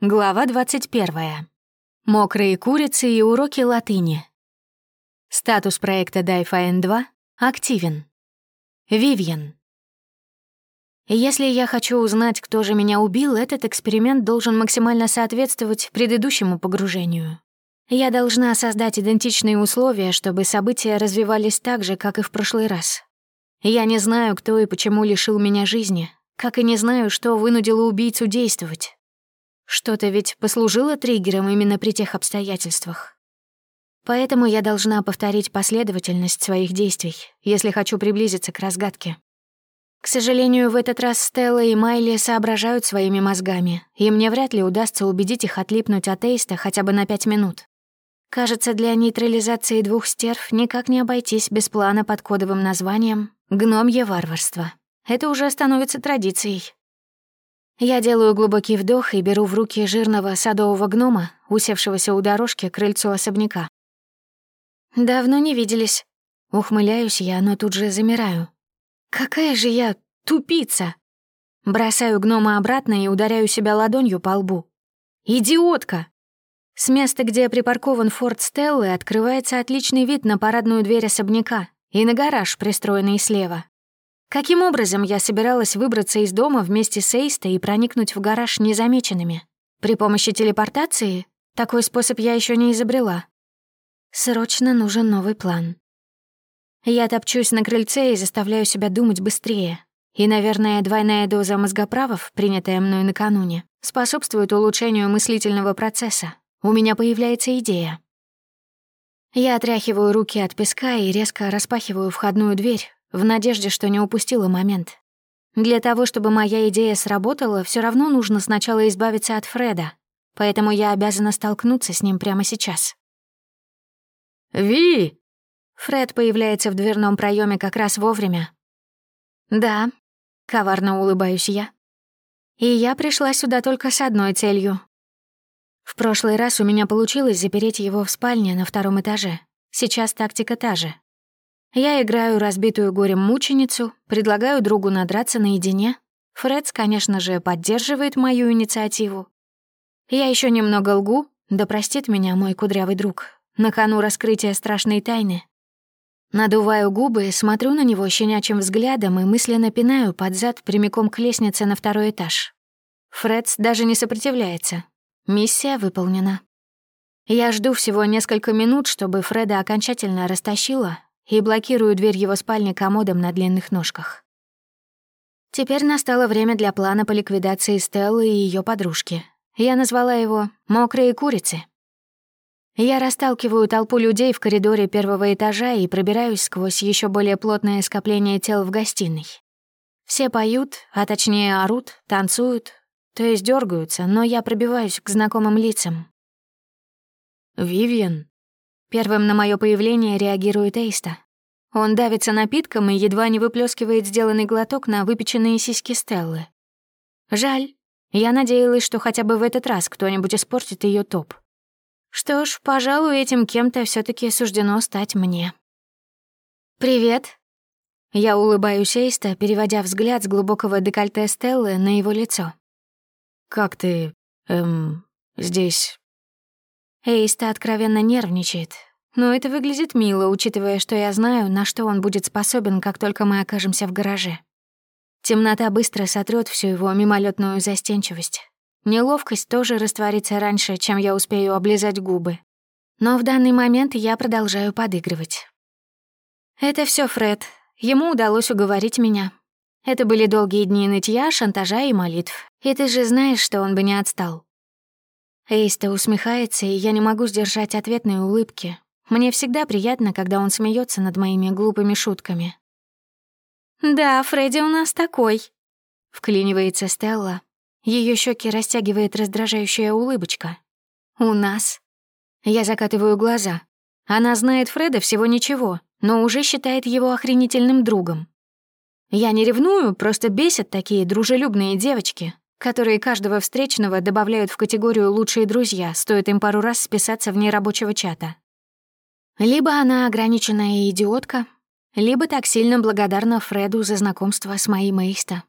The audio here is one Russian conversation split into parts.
Глава 21. Мокрые курицы и уроки латыни. Статус проекта Дайфайн 2 активен. Вивьен. Если я хочу узнать, кто же меня убил, этот эксперимент должен максимально соответствовать предыдущему погружению. Я должна создать идентичные условия, чтобы события развивались так же, как и в прошлый раз. Я не знаю, кто и почему лишил меня жизни, как и не знаю, что вынудило убийцу действовать. Что-то ведь послужило триггером именно при тех обстоятельствах. Поэтому я должна повторить последовательность своих действий, если хочу приблизиться к разгадке. К сожалению, в этот раз Стелла и Майли соображают своими мозгами, и мне вряд ли удастся убедить их отлипнуть от Эйста хотя бы на пять минут. Кажется, для нейтрализации двух стерв никак не обойтись без плана под кодовым названием «Гномье варварство». Это уже становится традицией. Я делаю глубокий вдох и беру в руки жирного садового гнома, усевшегося у дорожки к крыльцу особняка. «Давно не виделись». Ухмыляюсь я, но тут же замираю. «Какая же я тупица!» Бросаю гнома обратно и ударяю себя ладонью по лбу. «Идиотка!» С места, где припаркован форт Стеллы, открывается отличный вид на парадную дверь особняка и на гараж, пристроенный слева. Каким образом я собиралась выбраться из дома вместе с Эйста и проникнуть в гараж незамеченными? При помощи телепортации? Такой способ я еще не изобрела. Срочно нужен новый план. Я топчусь на крыльце и заставляю себя думать быстрее. И, наверное, двойная доза мозгоправов, принятая мной накануне, способствует улучшению мыслительного процесса. У меня появляется идея. Я отряхиваю руки от песка и резко распахиваю входную дверь, в надежде, что не упустила момент. Для того, чтобы моя идея сработала, все равно нужно сначала избавиться от Фреда, поэтому я обязана столкнуться с ним прямо сейчас. «Ви!» Фред появляется в дверном проеме как раз вовремя. «Да», — коварно улыбаюсь я. «И я пришла сюда только с одной целью. В прошлый раз у меня получилось запереть его в спальне на втором этаже. Сейчас тактика та же. Я играю разбитую горем мученицу, предлагаю другу надраться наедине. Фредс, конечно же, поддерживает мою инициативу. Я еще немного лгу, да простит меня мой кудрявый друг. На кону раскрытия страшной тайны. Надуваю губы, смотрю на него щенячьим взглядом и мысленно пинаю под зад прямиком к лестнице на второй этаж. Фредс даже не сопротивляется. Миссия выполнена. Я жду всего несколько минут, чтобы Фреда окончательно растащила, и блокирую дверь его спальни комодом на длинных ножках. Теперь настало время для плана по ликвидации Стеллы и ее подружки. Я назвала его «мокрые курицы». Я расталкиваю толпу людей в коридоре первого этажа и пробираюсь сквозь еще более плотное скопление тел в гостиной. Все поют, а точнее орут, танцуют, то есть дергаются, но я пробиваюсь к знакомым лицам. «Вивьен», Первым на мое появление реагирует Эйста. Он давится напитком и едва не выплескивает сделанный глоток на выпеченные сиськи Стеллы. Жаль. Я надеялась, что хотя бы в этот раз кто-нибудь испортит ее топ. Что ж, пожалуй, этим кем-то все таки суждено стать мне. «Привет». Я улыбаюсь Эйста, переводя взгляд с глубокого декольте Стеллы на его лицо. «Как ты... эм... здесь...» Эйста откровенно нервничает. Но это выглядит мило, учитывая, что я знаю, на что он будет способен, как только мы окажемся в гараже. Темнота быстро сотрет всю его мимолетную застенчивость. Неловкость тоже растворится раньше, чем я успею облизать губы. Но в данный момент я продолжаю подыгрывать. Это все Фред. Ему удалось уговорить меня. Это были долгие дни нытья, шантажа и молитв. И ты же знаешь, что он бы не отстал. Эйста усмехается, и я не могу сдержать ответной улыбки. Мне всегда приятно, когда он смеется над моими глупыми шутками. «Да, Фредди у нас такой», — вклинивается Стелла. Ее щеки растягивает раздражающая улыбочка. «У нас». Я закатываю глаза. Она знает Фреда всего ничего, но уже считает его охренительным другом. Я не ревную, просто бесят такие дружелюбные девочки, которые каждого встречного добавляют в категорию «лучшие друзья», стоит им пару раз списаться вне рабочего чата. Либо она ограниченная идиотка, либо так сильно благодарна Фреду за знакомство с моей Мейста.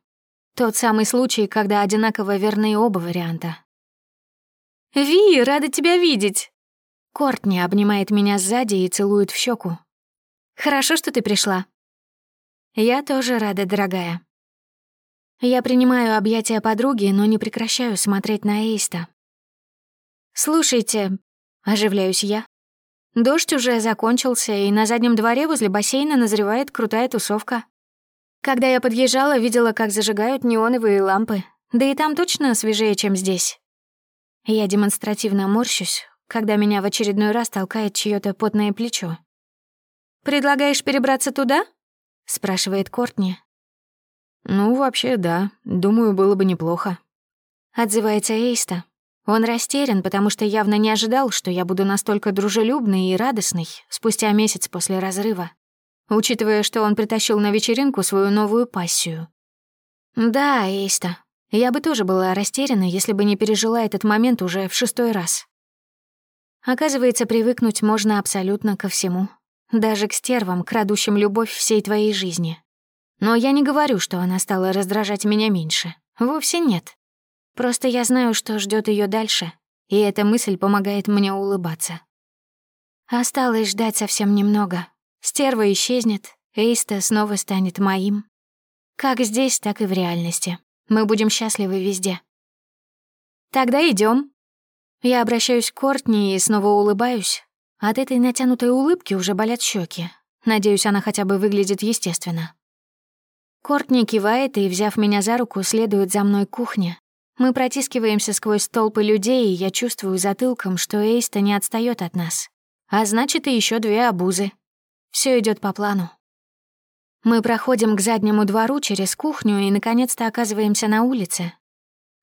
Тот самый случай, когда одинаково верны оба варианта. «Ви, рада тебя видеть!» Кортни обнимает меня сзади и целует в щеку. «Хорошо, что ты пришла». «Я тоже рада, дорогая». Я принимаю объятия подруги, но не прекращаю смотреть на Эйста. «Слушайте», — оживляюсь я, Дождь уже закончился, и на заднем дворе возле бассейна назревает крутая тусовка. Когда я подъезжала, видела, как зажигают неоновые лампы. Да и там точно свежее, чем здесь. Я демонстративно морщусь, когда меня в очередной раз толкает чьё то потное плечо. «Предлагаешь перебраться туда?» — спрашивает Кортни. «Ну, вообще, да. Думаю, было бы неплохо». Отзывается Эйста. Он растерян, потому что явно не ожидал, что я буду настолько дружелюбной и радостной спустя месяц после разрыва, учитывая, что он притащил на вечеринку свою новую пассию. Да, Эйста, я бы тоже была растеряна, если бы не пережила этот момент уже в шестой раз. Оказывается, привыкнуть можно абсолютно ко всему. Даже к стервам, крадущим любовь всей твоей жизни. Но я не говорю, что она стала раздражать меня меньше. Вовсе нет. Просто я знаю, что ждет ее дальше, и эта мысль помогает мне улыбаться. Осталось ждать совсем немного. Стерва исчезнет, Эйста снова станет моим. Как здесь, так и в реальности. Мы будем счастливы везде. Тогда идем. Я обращаюсь к Кортни и снова улыбаюсь. От этой натянутой улыбки уже болят щеки. Надеюсь, она хотя бы выглядит естественно. Кортни кивает и, взяв меня за руку, следует за мной к кухне, мы протискиваемся сквозь толпы людей, и я чувствую затылком, что Эйста не отстаёт от нас. А значит, и ещё две обузы. Всё идёт по плану. Мы проходим к заднему двору через кухню и, наконец-то, оказываемся на улице.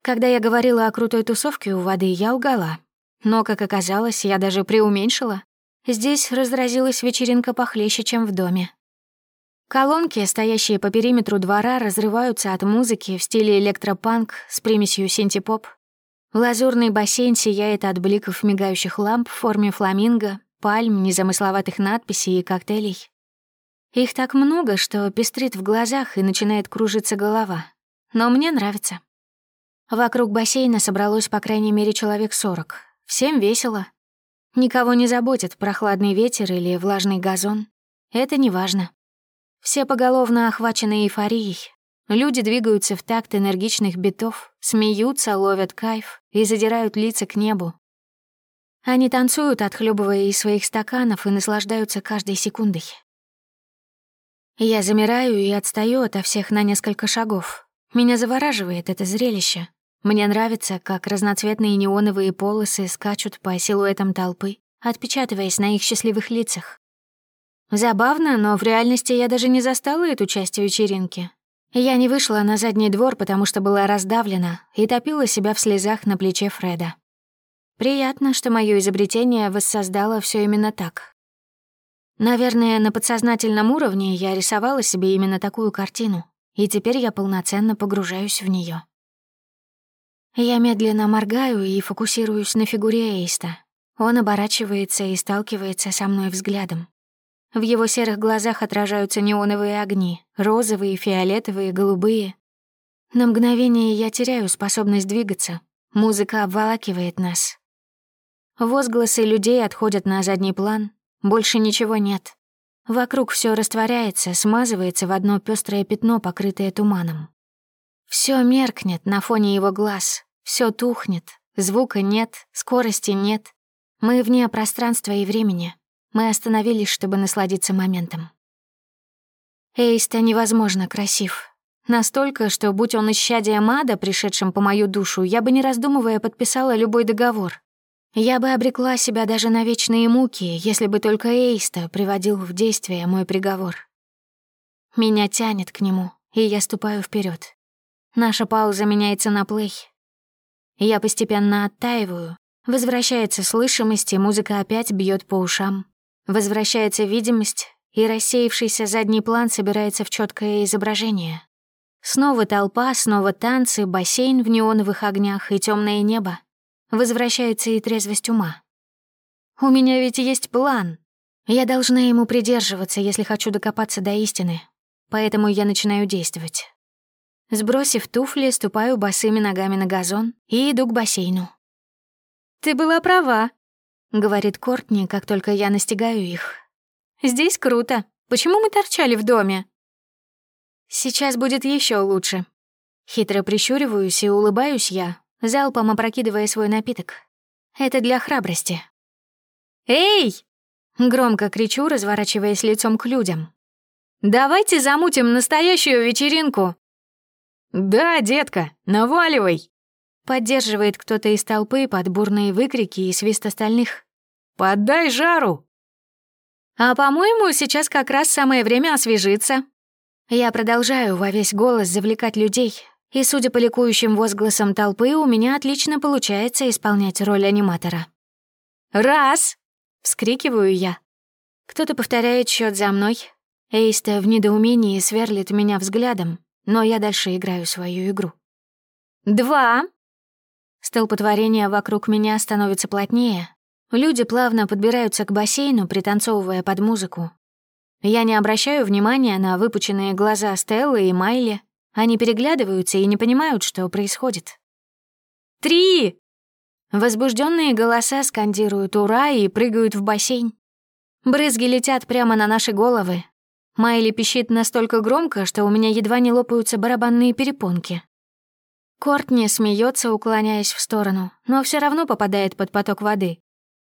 Когда я говорила о крутой тусовке у воды, я лгала. Но, как оказалось, я даже преуменьшила. Здесь разразилась вечеринка похлеще, чем в доме. Колонки, стоящие по периметру двора, разрываются от музыки в стиле электропанк с примесью синтепоп. Лазурный бассейн сияет от бликов мигающих ламп в форме фламинго, пальм, незамысловатых надписей и коктейлей. Их так много, что пестрит в глазах и начинает кружиться голова. Но мне нравится. Вокруг бассейна собралось по крайней мере человек сорок. Всем весело. Никого не заботит прохладный ветер или влажный газон. Это не важно. Все поголовно охвачены эйфорией. Люди двигаются в такт энергичных битов, смеются, ловят кайф и задирают лица к небу. Они танцуют, отхлебывая из своих стаканов и наслаждаются каждой секундой. Я замираю и отстаю ото всех на несколько шагов. Меня завораживает это зрелище. Мне нравится, как разноцветные неоновые полосы скачут по силуэтам толпы, отпечатываясь на их счастливых лицах. Забавно, но в реальности я даже не застала эту часть вечеринки. Я не вышла на задний двор, потому что была раздавлена и топила себя в слезах на плече Фреда. Приятно, что мое изобретение воссоздало все именно так. Наверное, на подсознательном уровне я рисовала себе именно такую картину, и теперь я полноценно погружаюсь в нее. Я медленно моргаю и фокусируюсь на фигуре Эйста. Он оборачивается и сталкивается со мной взглядом. В его серых глазах отражаются неоновые огни, розовые, фиолетовые, голубые. На мгновение я теряю способность двигаться. Музыка обволакивает нас. Возгласы людей отходят на задний план. Больше ничего нет. Вокруг все растворяется, смазывается в одно пестрое пятно, покрытое туманом. Все меркнет на фоне его глаз, все тухнет, звука нет, скорости нет. Мы вне пространства и времени. Мы остановились, чтобы насладиться моментом. Эйста невозможно красив. Настолько, что, будь он исчадием ада, пришедшим по мою душу, я бы, не раздумывая, подписала любой договор. Я бы обрекла себя даже на вечные муки, если бы только Эйста приводил в действие мой приговор. Меня тянет к нему, и я ступаю вперед. Наша пауза меняется на плей. Я постепенно оттаиваю, возвращается слышимость, и музыка опять бьет по ушам. Возвращается видимость, и рассеявшийся задний план собирается в четкое изображение. Снова толпа, снова танцы, бассейн в неоновых огнях и темное небо. Возвращается и трезвость ума. У меня ведь есть план. Я должна ему придерживаться, если хочу докопаться до истины. Поэтому я начинаю действовать. Сбросив туфли, ступаю босыми ногами на газон и иду к бассейну. ты была права», — говорит Кортни, как только я настигаю их. «Здесь круто. Почему мы торчали в доме?» «Сейчас будет еще лучше». Хитро прищуриваюсь и улыбаюсь я, залпом опрокидывая свой напиток. Это для храбрости. «Эй!» — громко кричу, разворачиваясь лицом к людям. «Давайте замутим настоящую вечеринку!» «Да, детка, наваливай!» Поддерживает кто-то из толпы под бурные выкрики и свист остальных. «Поддай жару!» «А, по-моему, сейчас как раз самое время освежиться». Я продолжаю во весь голос завлекать людей, и, судя по ликующим возгласам толпы, у меня отлично получается исполнять роль аниматора. «Раз!» — вскрикиваю я. Кто-то повторяет счет за мной. Эйста в недоумении сверлит меня взглядом, но я дальше играю свою игру. «Два!» Столпотворение вокруг меня становится плотнее. Люди плавно подбираются к бассейну, пританцовывая под музыку. Я не обращаю внимания на выпученные глаза Стеллы и Майли. Они переглядываются и не понимают, что происходит. «Три!» Возбужденные голоса скандируют «Ура!» и прыгают в бассейн. Брызги летят прямо на наши головы. Майли пищит настолько громко, что у меня едва не лопаются барабанные перепонки. Кортни смеется, уклоняясь в сторону, но все равно попадает под поток воды.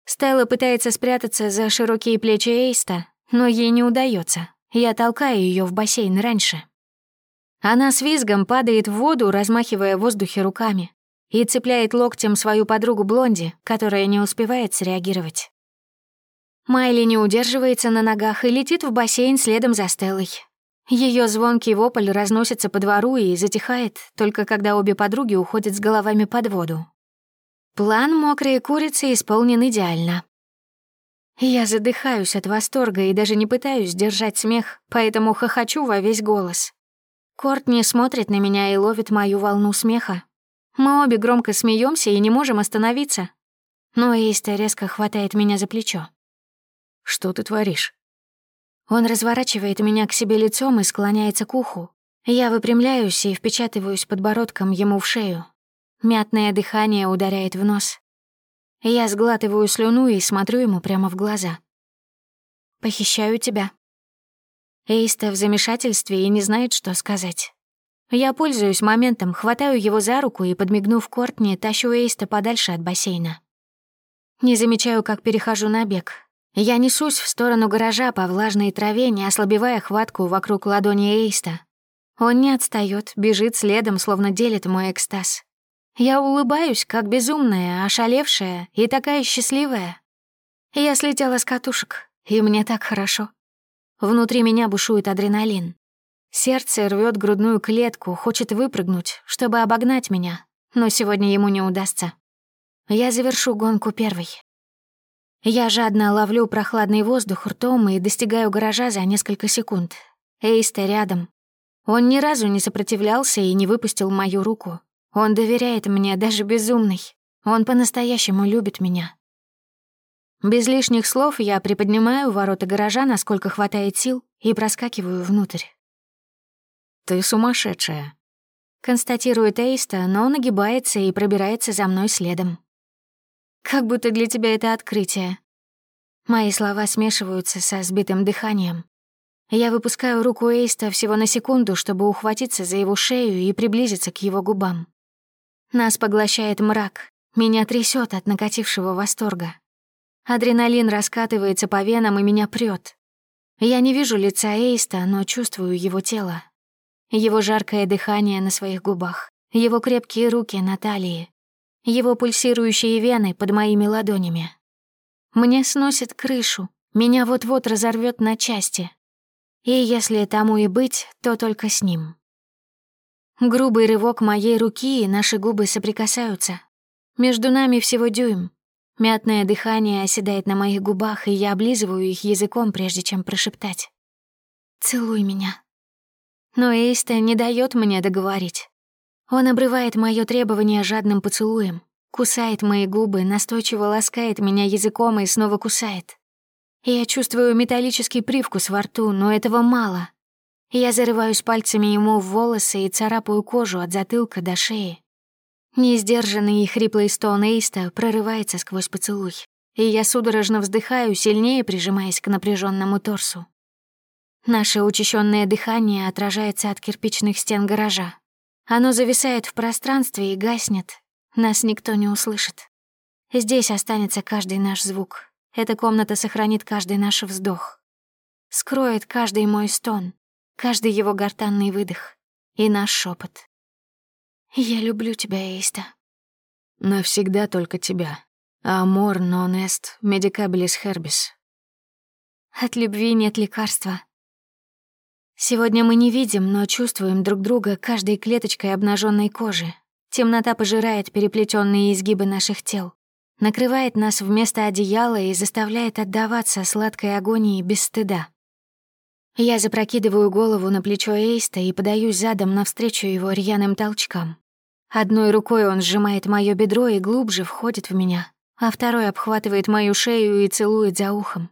Стелла пытается спрятаться за широкие плечи Эйста, но ей не удается. Я толкаю ее в бассейн раньше. Она с визгом падает в воду, размахивая в воздухе руками, и цепляет локтем свою подругу Блонди, которая не успевает среагировать. Майли не удерживается на ногах и летит в бассейн следом за Стеллой. Ее звонкий вопль разносится по двору и затихает, только когда обе подруги уходят с головами под воду. План «Мокрые курицы» исполнен идеально. Я задыхаюсь от восторга и даже не пытаюсь держать смех, поэтому хохочу во весь голос. Кортни смотрит на меня и ловит мою волну смеха. Мы обе громко смеемся и не можем остановиться. Но Эйста резко хватает меня за плечо. «Что ты творишь?» Он разворачивает меня к себе лицом и склоняется к уху. Я выпрямляюсь и впечатываюсь подбородком ему в шею. Мятное дыхание ударяет в нос. Я сглатываю слюну и смотрю ему прямо в глаза. «Похищаю тебя». Эйста в замешательстве и не знает, что сказать. Я пользуюсь моментом, хватаю его за руку и, подмигнув Кортни, тащу Эйста подальше от бассейна. Не замечаю, как перехожу на бег, я несусь в сторону гаража по влажной траве, не ослабевая хватку вокруг ладони Эйста. Он не отстаёт, бежит следом, словно делит мой экстаз. Я улыбаюсь, как безумная, ошалевшая и такая счастливая. Я слетела с катушек, и мне так хорошо. Внутри меня бушует адреналин. Сердце рвет грудную клетку, хочет выпрыгнуть, чтобы обогнать меня, но сегодня ему не удастся. Я завершу гонку первой. Я жадно ловлю прохладный воздух ртом и достигаю гаража за несколько секунд. Эйста рядом. Он ни разу не сопротивлялся и не выпустил мою руку. Он доверяет мне, даже безумный. Он по-настоящему любит меня. Без лишних слов я приподнимаю ворота гаража, насколько хватает сил, и проскакиваю внутрь. «Ты сумасшедшая», — констатирует Эйста, но нагибается и пробирается за мной следом. Как будто для тебя это открытие. Мои слова смешиваются со сбитым дыханием. Я выпускаю руку Эйста всего на секунду, чтобы ухватиться за его шею и приблизиться к его губам. Нас поглощает мрак, меня трясет от накатившего восторга. Адреналин раскатывается по венам и меня прет. Я не вижу лица Эйста, но чувствую его тело. Его жаркое дыхание на своих губах, его крепкие руки на талии, его пульсирующие вены под моими ладонями. Мне сносит крышу, меня вот-вот разорвет на части. И если тому и быть, то только с ним. Грубый рывок моей руки, и наши губы соприкасаются. Между нами всего дюйм. Мятное дыхание оседает на моих губах, и я облизываю их языком, прежде чем прошептать. «Целуй меня». Но Эйста не дает мне договорить. Он обрывает мое требование жадным поцелуем, кусает мои губы, настойчиво ласкает меня языком и снова кусает. Я чувствую металлический привкус во рту, но этого мало. Я зарываюсь пальцами ему в волосы и царапаю кожу от затылка до шеи. Несдержанный и хриплый стон Эйста прорывается сквозь поцелуй, и я судорожно вздыхаю, сильнее прижимаясь к напряженному торсу. Наше учащенное дыхание отражается от кирпичных стен гаража. Оно зависает в пространстве и гаснет. Нас никто не услышит. Здесь останется каждый наш звук. Эта комната сохранит каждый наш вздох. Скроет каждый мой стон, каждый его гортанный выдох и наш шепот. «Я люблю тебя, Эйста». «Навсегда только тебя. Амор нон эст медикабелис хербис». «От любви нет лекарства». Сегодня мы не видим, но чувствуем друг друга каждой клеточкой обнаженной кожи. Темнота пожирает переплетенные изгибы наших тел, накрывает нас вместо одеяла и заставляет отдаваться сладкой агонии без стыда. Я запрокидываю голову на плечо Эйста и подаюсь задом навстречу его рьяным толчкам. Одной рукой он сжимает моё бедро и глубже входит в меня, а второй обхватывает мою шею и целует за ухом.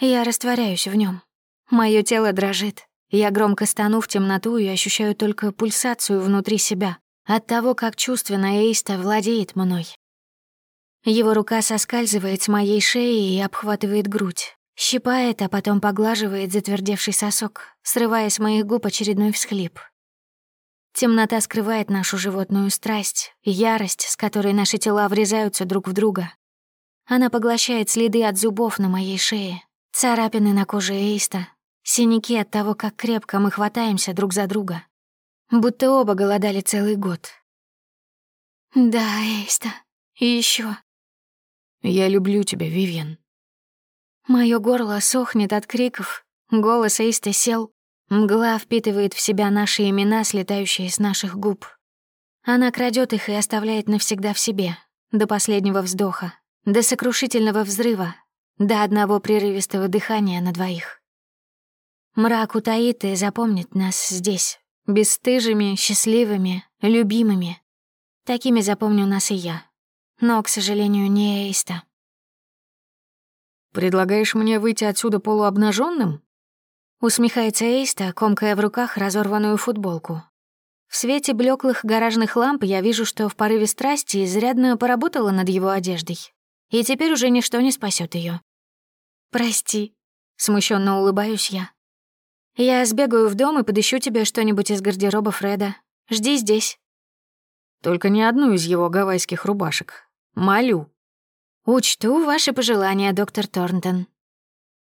Я растворяюсь в нем. Моё тело дрожит. Я громко стану в темноту и ощущаю только пульсацию внутри себя от того, как чувственно Эйста владеет мной. Его рука соскальзывает с моей шеи и обхватывает грудь. Щипает, а потом поглаживает затвердевший сосок, срывая с моих губ очередной всхлип. Темнота скрывает нашу животную страсть, ярость, с которой наши тела врезаются друг в друга. Она поглощает следы от зубов на моей шее, царапины на коже Эйста, синяки от того, как крепко мы хватаемся друг за друга. Будто оба голодали целый год. Да, Эйста, и еще. Я люблю тебя, Вивьен. Моё горло сохнет от криков, голос Эйста сел, мгла впитывает в себя наши имена, слетающие с наших губ. Она крадет их и оставляет навсегда в себе, до последнего вздоха, до сокрушительного взрыва, до одного прерывистого дыхания на двоих. Мрак утаит и запомнит нас здесь, бесстыжими, счастливыми, любимыми. Такими запомню нас и я. Но, к сожалению, не Эйста. «Предлагаешь мне выйти отсюда полуобнаженным? Усмехается Эйста, комкая в руках разорванную футболку. В свете блеклых гаражных ламп я вижу, что в порыве страсти изрядно поработала над его одеждой. И теперь уже ничто не спасет ее. «Прости», — смущенно улыбаюсь я. «Я сбегаю в дом и подыщу тебе что-нибудь из гардероба Фреда. Жди здесь». «Только не одну из его гавайских рубашек. Молю». «Учту ваши пожелания, доктор Торнтон».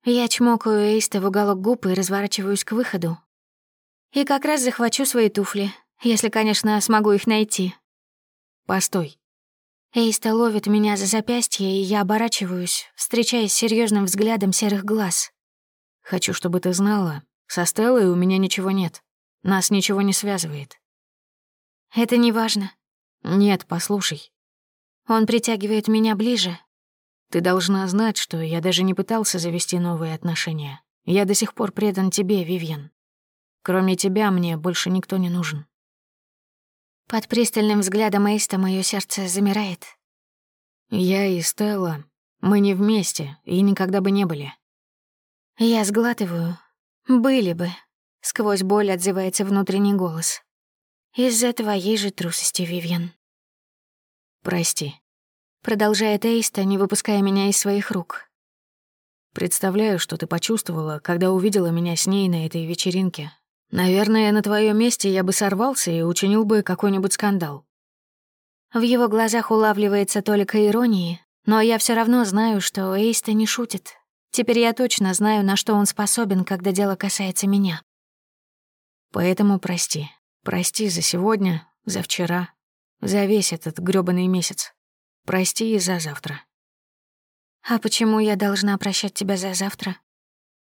Я чмокаю Эйста в уголок губ и разворачиваюсь к выходу. И как раз захвачу свои туфли, если, конечно, смогу их найти. «Постой». Эйста ловит меня за запястье, и я оборачиваюсь, встречаясь с серьезным взглядом серых глаз. «Хочу, чтобы ты знала, со Стеллой у меня ничего нет. Нас ничего не связывает». «Это не важно». «Нет, послушай. Он притягивает меня ближе. Ты должна знать, что я даже не пытался завести новые отношения. Я до сих пор предан тебе, Вивьен. Кроме тебя мне больше никто не нужен. Под пристальным взглядом Эйста моё сердце замирает. Я и Стелла, мы не вместе и никогда бы не были. Я сглатываю. Были бы. Сквозь боль отзывается внутренний голос. Из-за твоей же трусости, Вивьен. «Прости», — продолжает Эйста, не выпуская меня из своих рук. «Представляю, что ты почувствовала, когда увидела меня с ней на этой вечеринке. Наверное, на твоем месте я бы сорвался и учинил бы какой-нибудь скандал». В его глазах улавливается только иронии, но я все равно знаю, что Эйста не шутит. Теперь я точно знаю, на что он способен, когда дело касается меня. Поэтому прости. Прости за сегодня, за вчера, за весь этот грёбаный месяц. Прости и за завтра. А почему я должна прощать тебя за завтра?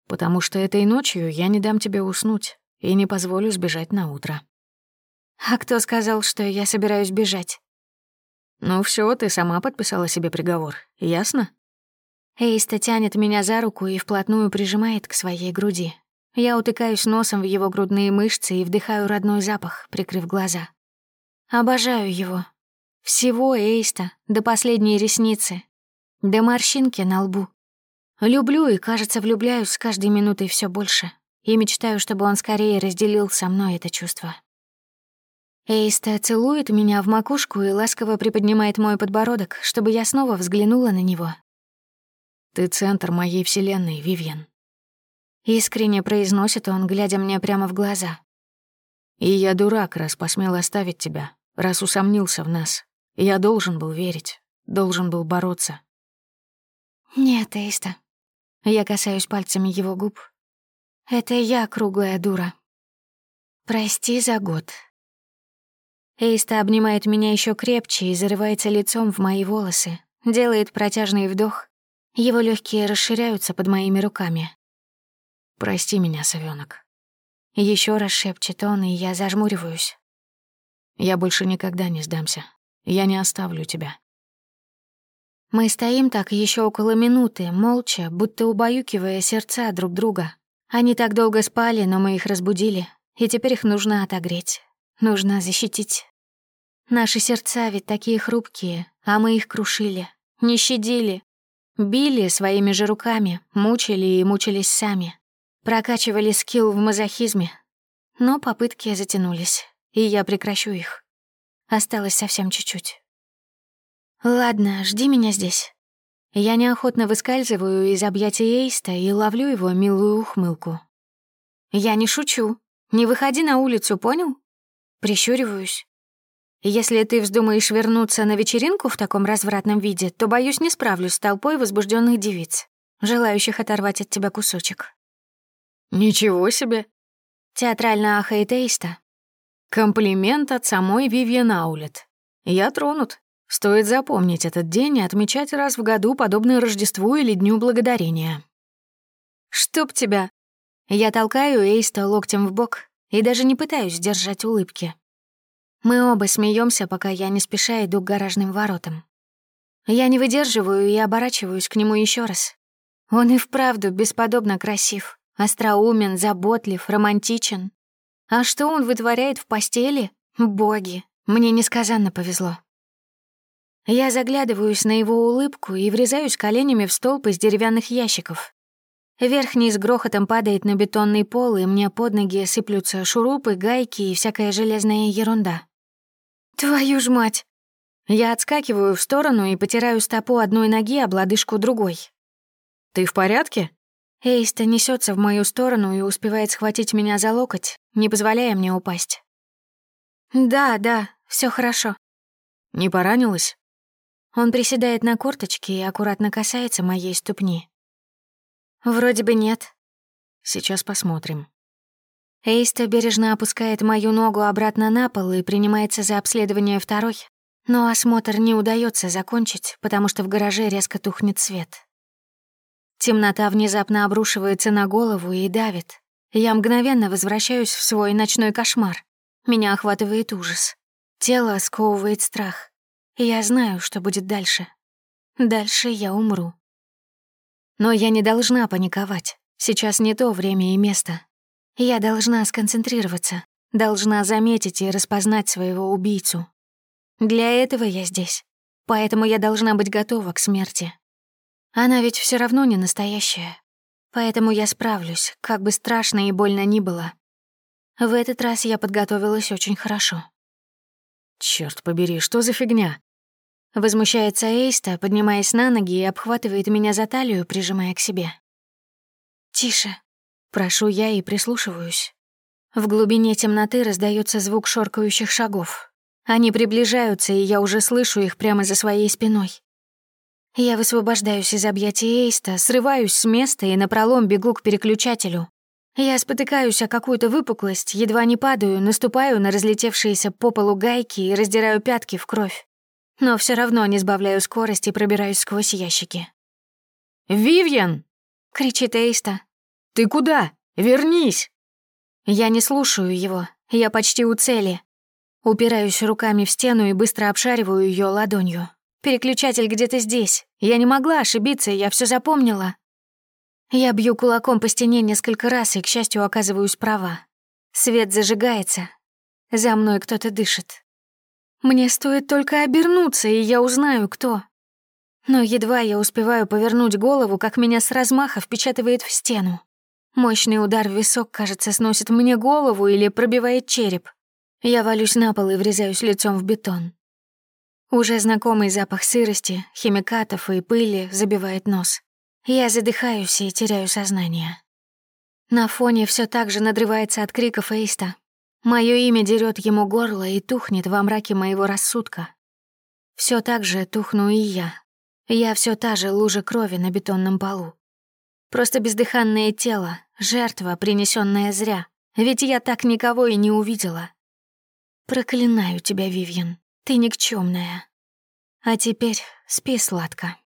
Потому что этой ночью я не дам тебе уснуть и не позволю сбежать на утро. А кто сказал, что я собираюсь бежать? Ну все, ты сама подписала себе приговор, ясно? Эйста тянет меня за руку и вплотную прижимает к своей груди. Я утыкаюсь носом в его грудные мышцы и вдыхаю родной запах, прикрыв глаза. Обожаю его. Всего Эйста, до последней ресницы, до морщинки на лбу. Люблю и, кажется, влюбляюсь с каждой минутой все больше. И мечтаю, чтобы он скорее разделил со мной это чувство. Эйста целует меня в макушку и ласково приподнимает мой подбородок, чтобы я снова взглянула на него. «Ты центр моей вселенной, Вивьен», — искренне произносит он, глядя мне прямо в глаза. «И я дурак, раз посмел оставить тебя, раз усомнился в нас. Я должен был верить, должен был бороться». «Нет, Эйста». Я касаюсь пальцами его губ. «Это я круглая дура. Прости за год, Эйста обнимает меня еще крепче и зарывается лицом в мои волосы, делает протяжный вдох. Его легкие расширяются под моими руками. «Прости меня, совёнок». Еще раз шепчет он, и я зажмуриваюсь. «Я больше никогда не сдамся. Я не оставлю тебя». Мы стоим так еще около минуты, молча, будто убаюкивая сердца друг друга. Они так долго спали, но мы их разбудили, и теперь их нужно отогреть. Нужно защитить. Наши сердца ведь такие хрупкие, а мы их крушили, не щадили. Били своими же руками, мучили и мучились сами. Прокачивали скилл в мазохизме. Но попытки затянулись, и я прекращу их. Осталось совсем чуть-чуть. Ладно, жди меня здесь. Я неохотно выскальзываю из объятий Эйста и ловлю его милую ухмылку. Я не шучу. Не выходи на улицу, понял? Прищуриваюсь. Если ты вздумаешь вернуться на вечеринку в таком развратном виде, то, боюсь, не справлюсь с толпой возбужденных девиц, желающих оторвать от тебя кусочек. Ничего себе! Театрально ахает Эйста. Комплимент от самой Вивьен Аулет. Я тронут. Стоит запомнить этот день и отмечать раз в году подобное Рождеству или Дню Благодарения. Чтоб тебя! Я толкаю Эйста локтем в бок, и даже не пытаюсь сдержать улыбки. Мы оба смеемся, пока я не спеша иду к гаражным воротам. Я не выдерживаю и оборачиваюсь к нему еще раз. Он и вправду бесподобно красив, остроумен, заботлив, романтичен. А что он вытворяет в постели? Боги, мне несказанно повезло. Я заглядываюсь на его улыбку и врезаюсь коленями в столб из деревянных ящиков. Верхний с грохотом падает на бетонный пол, и мне под ноги сыплются шурупы, гайки и всякая железная ерунда. Твою ж мать! Я отскакиваю в сторону и потираю стопу одной ноги, об лодыжку другой. «Ты в порядке?» Эйста несется в мою сторону и успевает схватить меня за локоть, не позволяя мне упасть. «Да, да, все хорошо». «Не поранилась?» Он приседает на корточки и аккуратно касается моей ступни. Вроде бы нет. Сейчас посмотрим. Эйста бережно опускает мою ногу обратно на пол и принимается за обследование второй. Но осмотр не удается закончить, потому что в гараже резко тухнет свет. Темнота внезапно обрушивается на голову и давит. Я мгновенно возвращаюсь в свой ночной кошмар. Меня охватывает ужас. Тело сковывает страх. Я знаю, что будет дальше. Дальше я умру. Но я не должна паниковать. Сейчас не то время и место. Я должна сконцентрироваться, должна заметить и распознать своего убийцу. Для этого я здесь. Поэтому я должна быть готова к смерти. Она ведь все равно не настоящая. Поэтому я справлюсь, как бы страшно и больно ни было. В этот раз я подготовилась очень хорошо. Черт побери, что за фигня? Возмущается Эйста, поднимаясь на ноги и обхватывает меня за талию, прижимая к себе. «Тише», — прошу я и прислушиваюсь. В глубине темноты раздается звук шоркающих шагов. Они приближаются, и я уже слышу их прямо за своей спиной. Я высвобождаюсь из объятий Эйста, срываюсь с места и напролом бегу к переключателю. Я спотыкаюсь о какую-то выпуклость, едва не падаю, наступаю на разлетевшиеся по полу гайки и раздираю пятки в кровь но все равно не сбавляю скорости и пробираюсь сквозь ящики. «Вивьен!» — кричит Эйста. «Ты куда? Вернись!» Я не слушаю его, я почти у цели. Упираюсь руками в стену и быстро обшариваю ее ладонью. Переключатель где-то здесь. Я не могла ошибиться, я все запомнила. Я бью кулаком по стене несколько раз и, к счастью, оказываюсь права. Свет зажигается. За мной кто-то дышит. Мне стоит только обернуться, и я узнаю, кто. Но едва я успеваю повернуть голову, как меня с размаха впечатывает в стену. Мощный удар в висок, кажется, сносит мне голову или пробивает череп. Я валюсь на пол и врезаюсь лицом в бетон. Уже знакомый запах сырости, химикатов и пыли забивает нос. Я задыхаюсь и теряю сознание. На фоне все так же надрывается от криков Эйста. Мое имя дерет ему горло и тухнет во мраке моего рассудка. Все так же тухну и я. Я все та же лужа крови на бетонном полу. Просто бездыханное тело, жертва, принесенная зря. Ведь я так никого и не увидела. Проклинаю тебя, Вивьен. Ты никчемная. А теперь спи сладко.